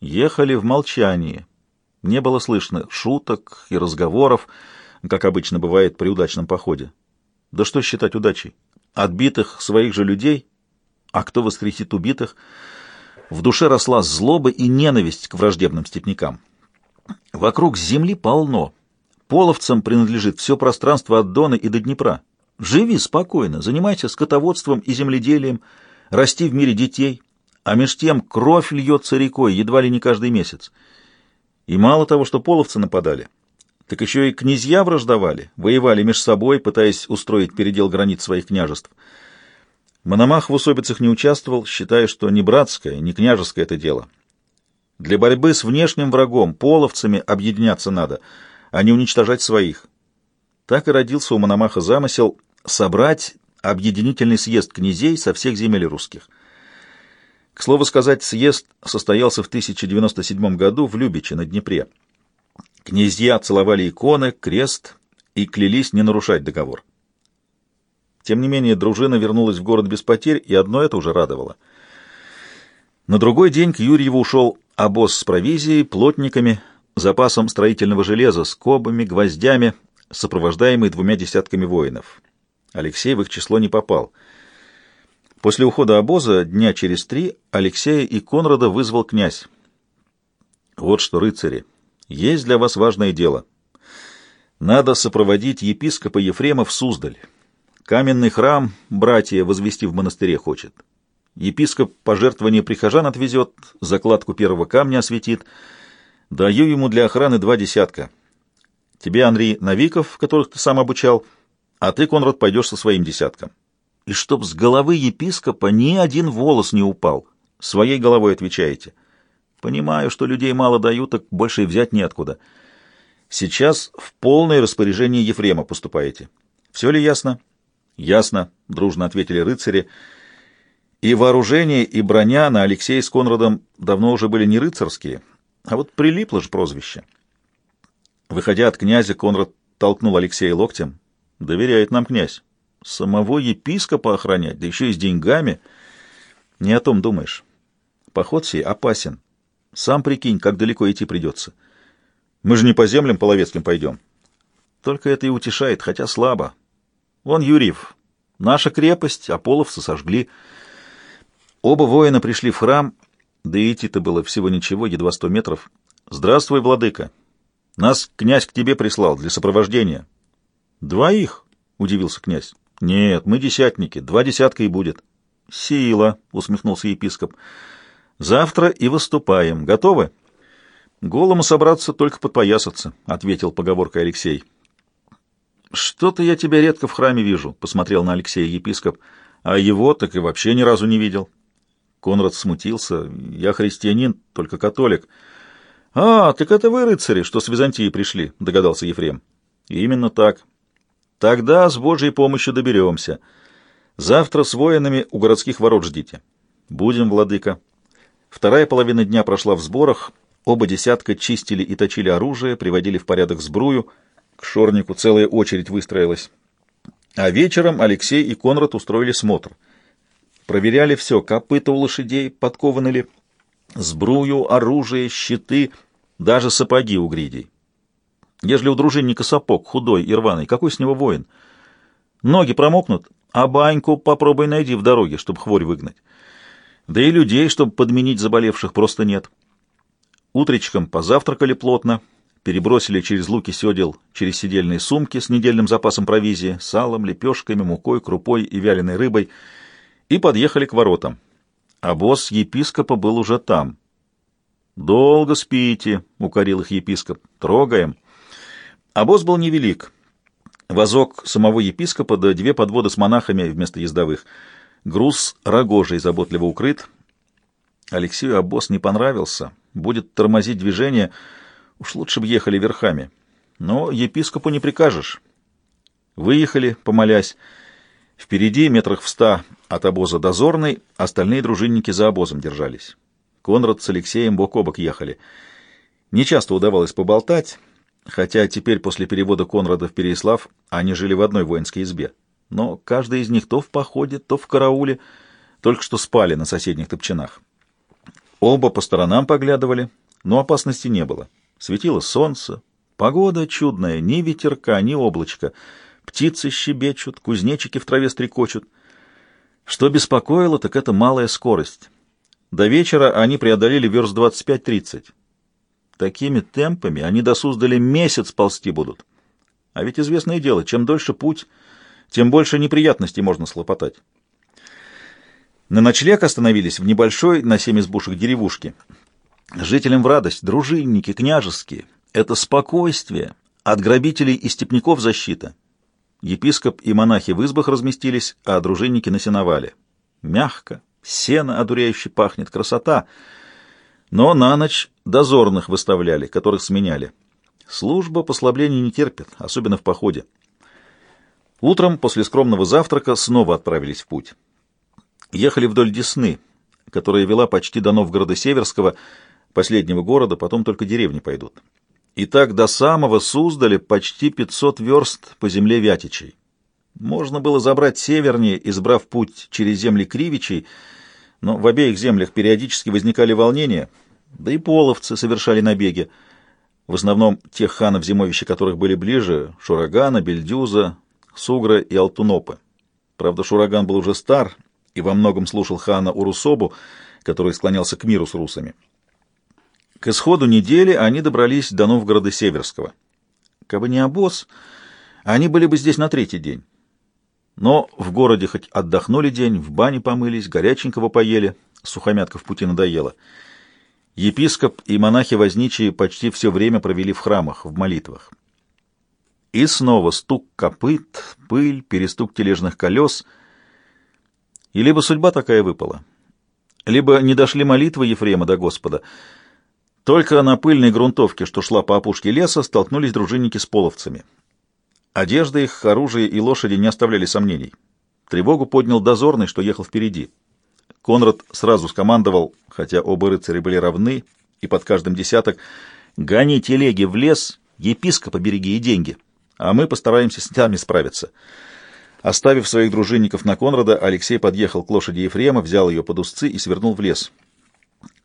Ехали в молчании. Не было слышно шуток и разговоров, как обычно бывает при удачном походе. Да что считать удачей? Отбитых своих же людей? А кто воскресит убитых? В душе росла злоба и ненависть к враждебным степнякам. Вокруг земли полно. Половцам принадлежит все пространство от Дона и до Днепра. Живи спокойно, занимайся скотоводством и земледелием, расти в мире детей, а меж тем кровь льется рекой едва ли не каждый месяц. И мало того, что половцы нападали, так еще и князья враждовали, воевали меж собой, пытаясь устроить передел границ своих княжеств. Мономах в усобицах не участвовал, считая, что не братское, не княжеское это дело. Для борьбы с внешним врагом, половцами, объединяться надо, а не уничтожать своих. Так и родился у Мономаха замысел собрать объединительный съезд князей со всех земель русских. К слову сказать, съезд состоялся в 1097 году в Любиче на Днепре. Князья целовали иконы, крест и клялись не нарушать договор. Тем не менее, дружина вернулась в город без потерь, и одно это уже радовало. На другой день к Юрьеву ушел обоз с провизией, плотниками, запасом строительного железа, скобами, гвоздями, сопровождаемый двумя десятками воинов. Алексей в их число не попал. После ухода обоза дня через три Алексея и Конрада вызвал князь. «Вот что, рыцари, есть для вас важное дело. Надо сопроводить епископа Ефрема в Суздаль. Каменный храм братья возвести в монастыре хочет. Епископ пожертвование прихожан отвезет, закладку первого камня осветит. Даю ему для охраны два десятка. Тебе, Андрей, Новиков, которых ты сам обучал, а ты, Конрад, пойдешь со своим десятком. И чтоб с головы епископа ни один волос не упал. Своей головой отвечаете. Понимаю, что людей мало дают, так больше и взять неоткуда. Сейчас в полное распоряжение Ефрема поступаете. Все ли ясно? Ясно, дружно ответили рыцари. И вооружение, и броня на Алексея с Конрадом давно уже были не рыцарские, а вот прилипло же прозвище. Выходя от князя, Конрад толкнул Алексея локтем. «Доверяет нам князь. Самого епископа охранять, да еще и с деньгами. Не о том думаешь. Поход сей опасен. Сам прикинь, как далеко идти придется. Мы же не по землям половецким пойдем. Только это и утешает, хотя слабо. Вон Юрьев. Наша крепость, а половцы сожгли. Оба воина пришли в храм, да идти-то было всего ничего, едва сто метров. «Здравствуй, владыка! Нас князь к тебе прислал для сопровождения». «Двоих?» — удивился князь. «Нет, мы десятники, два десятка и будет». «Сила!» — усмехнулся епископ. Завтра и выступаем. Готовы? Голому собраться только подпоясаться, ответил поговоркой Алексей. Что-то я тебя редко в храме вижу, посмотрел на Алексея епископ, а его так и вообще ни разу не видел. Конрад смутился. Я христианин, только католик. А, так это вы, рыцари, что с Византии пришли, догадался Ефрем. Именно так. Тогда с Божьей помощью доберемся. Завтра с воинами у городских ворот ждите. Будем, владыка. Вторая половина дня прошла в сборах, оба десятка чистили и точили оружие, приводили в порядок сбрую, к шорнику целая очередь выстроилась. А вечером Алексей и Конрад устроили смотр. Проверяли все, копыта у лошадей, подкованы ли, сбрую, оружие, щиты, даже сапоги у гридей. Ежели у дружинника сапог худой и рваный, какой с него воин? Ноги промокнут, а баньку попробуй найди в дороге, чтобы хворь выгнать. Да и людей, чтобы подменить заболевших, просто нет. Утречком позавтракали плотно, перебросили через луки седел, через сидельные сумки с недельным запасом провизии, салом, лепешками, мукой, крупой и вяленой рыбой, и подъехали к воротам. А босс епископа был уже там. «Долго спите», — укорил их епископ. «Трогаем». Босс был невелик. Возок самого епископа да две подводы с монахами вместо ездовых — Груз рогожей заботливо укрыт. Алексею обоз не понравился. Будет тормозить движение. Уж лучше бы ехали верхами. Но епископу не прикажешь. Выехали, помолясь. Впереди, метрах в ста от обоза дозорный, остальные дружинники за обозом держались. Конрад с Алексеем бок о бок ехали. Нечасто удавалось поболтать, хотя теперь после перевода Конрада в Переяслав они жили в одной воинской избе но каждый из них то в походе, то в карауле, только что спали на соседних топчинах. Оба по сторонам поглядывали, но опасности не было. Светило солнце, погода чудная, ни ветерка, ни облачка. Птицы щебечут, кузнечики в траве стрекочут. Что беспокоило, так это малая скорость. До вечера они преодолели верст 25-30. Такими темпами они до Суздали месяц ползти будут. А ведь известное дело, чем дольше путь, тем больше неприятностей можно слопотать. На ночлег остановились в небольшой на семь избушек деревушке. Жителям в радость, дружинники, княжеские. Это спокойствие, от грабителей и степняков защита. Епископ и монахи в избах разместились, а дружинники на сеновале. Мягко, сено одуряюще пахнет, красота. Но на ночь дозорных выставляли, которых сменяли. Служба послаблений не терпит, особенно в походе. Утром после скромного завтрака снова отправились в путь. Ехали вдоль Десны, которая вела почти до Новгорода Северского, последнего города, потом только деревни пойдут. И так до самого Суздаля почти 500 верст по земле Вятичей. Можно было забрать севернее, избрав путь через земли Кривичей, но в обеих землях периодически возникали волнения, да и половцы совершали набеги. В основном тех ханов, зимовища которых были ближе, Шурагана, Бельдюза, Сугра и Алтунопы. Правда, Шураган был уже стар и во многом слушал хана Урусобу, который склонялся к миру с русами. К исходу недели они добрались до Новгорода Северского. Кабы не обоз, они были бы здесь на третий день. Но в городе хоть отдохнули день, в бане помылись, горяченького поели, сухомятка в пути надоело. Епископ и монахи-возничие почти все время провели в храмах, в молитвах. И снова стук копыт, пыль, перестук тележных колес. И либо судьба такая выпала, либо не дошли молитвы Ефрема до Господа. Только на пыльной грунтовке, что шла по опушке леса, столкнулись дружинники с половцами. Одежда их, оружие и лошади не оставляли сомнений. Тревогу поднял дозорный, что ехал впереди. Конрад сразу скомандовал, хотя оба рыцаря были равны, и под каждым десяток, «Гони телеги в лес, епископа береги и деньги» а мы постараемся с нами справиться. Оставив своих дружинников на Конрада, Алексей подъехал к лошади Ефрема, взял ее под узцы и свернул в лес.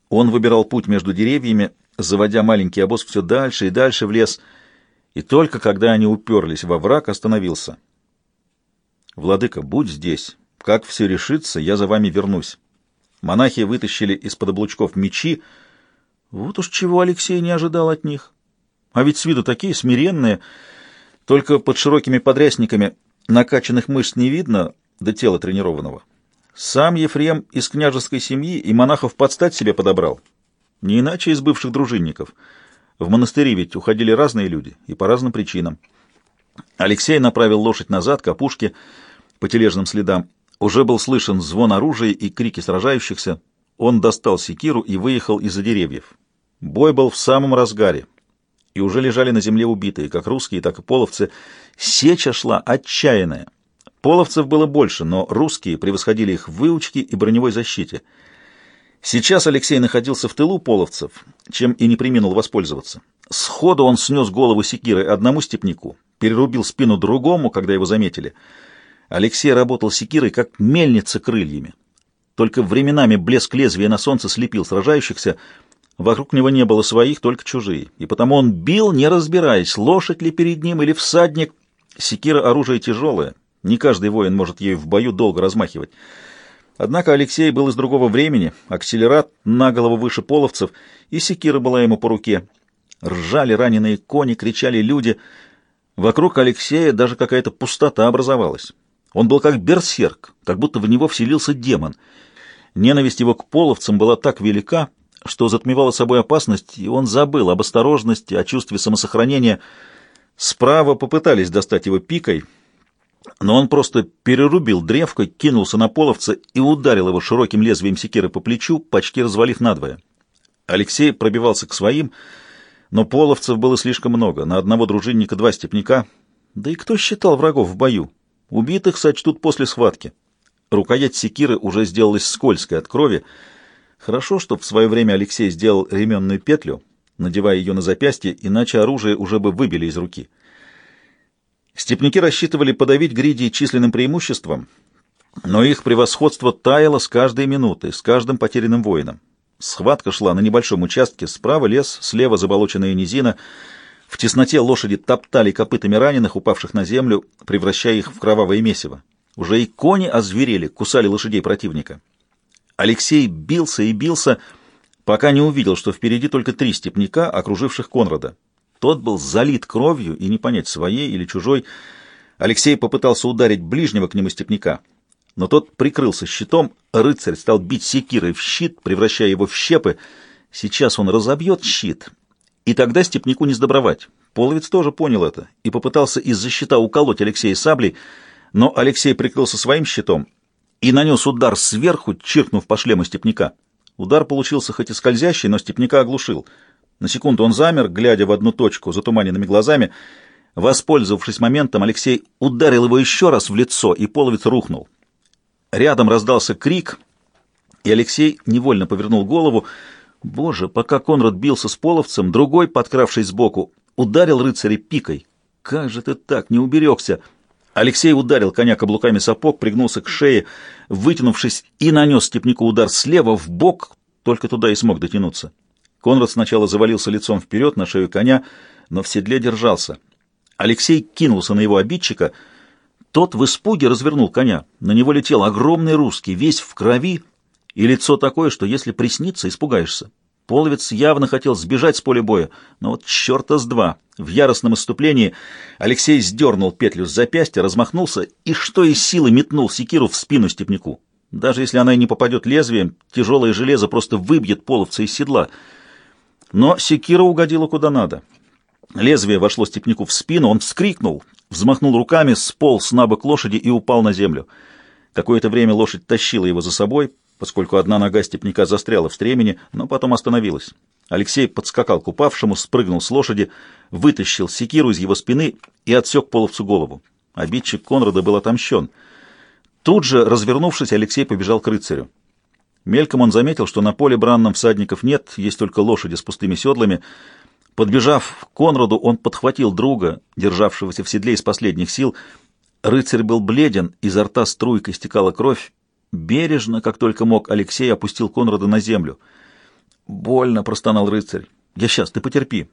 Он выбирал путь между деревьями, заводя маленький обоз все дальше и дальше в лес, и только когда они уперлись во враг, остановился. «Владыка, будь здесь. Как все решится, я за вами вернусь». Монахи вытащили из-под облучков мечи. Вот уж чего Алексей не ожидал от них. А ведь с виду такие смиренные, только под широкими подрясниками накачанных мышц не видно до тела тренированного. Сам Ефрем из княжеской семьи и монахов подстать себе подобрал. Не иначе из бывших дружинников. В монастыре ведь уходили разные люди, и по разным причинам. Алексей направил лошадь назад, к опушке, по тележным следам. Уже был слышен звон оружия и крики сражающихся. Он достал секиру и выехал из-за деревьев. Бой был в самом разгаре и уже лежали на земле убитые, как русские, так и половцы. Сеча шла отчаянная. Половцев было больше, но русские превосходили их в выучке и броневой защите. Сейчас Алексей находился в тылу половцев, чем и не приминул воспользоваться. Сходу он снес голову секирой одному степнику, перерубил спину другому, когда его заметили. Алексей работал секирой, как мельница крыльями. Только временами блеск лезвия на солнце слепил сражающихся, Вокруг него не было своих, только чужие, и потому он бил, не разбираясь, лошадь ли перед ним или всадник. Секира — оружие тяжелое, не каждый воин может ею в бою долго размахивать. Однако Алексей был из другого времени, акселерат на голову выше половцев, и секира была ему по руке. Ржали раненые кони, кричали люди. Вокруг Алексея даже какая-то пустота образовалась. Он был как берсерк, как будто в него вселился демон. Ненависть его к половцам была так велика, что затмевало собой опасность, и он забыл об осторожности, о чувстве самосохранения. Справа попытались достать его пикой, но он просто перерубил древко, кинулся на половца и ударил его широким лезвием секиры по плечу, почти развалив надвое. Алексей пробивался к своим, но половцев было слишком много, на одного дружинника два степняка. Да и кто считал врагов в бою? Убитых сочтут после схватки. Рукоять секиры уже сделалась скользкой от крови, Хорошо, что в свое время Алексей сделал ременную петлю, надевая ее на запястье, иначе оружие уже бы выбили из руки. Степники рассчитывали подавить гриди численным преимуществом, но их превосходство таяло с каждой минутой, с каждым потерянным воином. Схватка шла на небольшом участке, справа лес, слева заболоченная низина. В тесноте лошади топтали копытами раненых, упавших на землю, превращая их в кровавое месиво. Уже и кони озверели, кусали лошадей противника. Алексей бился и бился, пока не увидел, что впереди только три степняка, окруживших Конрада. Тот был залит кровью, и не понять, своей или чужой. Алексей попытался ударить ближнего к нему степняка — но тот прикрылся щитом, рыцарь стал бить секирой в щит, превращая его в щепы. Сейчас он разобьет щит, и тогда степнику не сдобровать. Половец тоже понял это и попытался из-за щита уколоть Алексея саблей, но Алексей прикрылся своим щитом и нанес удар сверху, чиркнув по шлему степняка. Удар получился хоть и скользящий, но степняка оглушил. На секунду он замер, глядя в одну точку затуманенными глазами. Воспользовавшись моментом, Алексей ударил его еще раз в лицо, и половец рухнул. Рядом раздался крик, и Алексей невольно повернул голову. Боже, пока Конрад бился с половцем, другой, подкравшись сбоку, ударил рыцаря пикой. «Как же ты так, не уберегся!» Алексей ударил коня каблуками сапог, пригнулся к шее, вытянувшись, и нанес степнику удар слева в бок, только туда и смог дотянуться. Конрад сначала завалился лицом вперед на шею коня, но в седле держался. Алексей кинулся на его обидчика — тот в испуге развернул коня. На него летел огромный русский, весь в крови, и лицо такое, что если приснится, испугаешься. Половец явно хотел сбежать с поля боя, но вот черта с два. В яростном иступлении Алексей сдернул петлю с запястья, размахнулся и что из силы метнул секиру в спину степняку. Даже если она и не попадет лезвием, тяжелое железо просто выбьет половца из седла. Но секира угодила куда надо. Лезвие вошло степняку в спину, он вскрикнул, взмахнул руками, сполз на бок лошади и упал на землю. Какое-то время лошадь тащила его за собой, поскольку одна нога степняка застряла в стремени, но потом остановилась. Алексей подскакал к упавшему, спрыгнул с лошади, вытащил секиру из его спины и отсек половцу голову. Обидчик Конрада был отомщен. Тут же, развернувшись, Алексей побежал к рыцарю. Мельком он заметил, что на поле бранном всадников нет, есть только лошади с пустыми седлами — Подбежав к Конраду, он подхватил друга, державшегося в седле из последних сил. Рыцарь был бледен, изо рта струйкой стекала кровь. Бережно, как только мог, Алексей опустил Конрада на землю. «Больно», — простонал рыцарь. «Я сейчас, ты потерпи».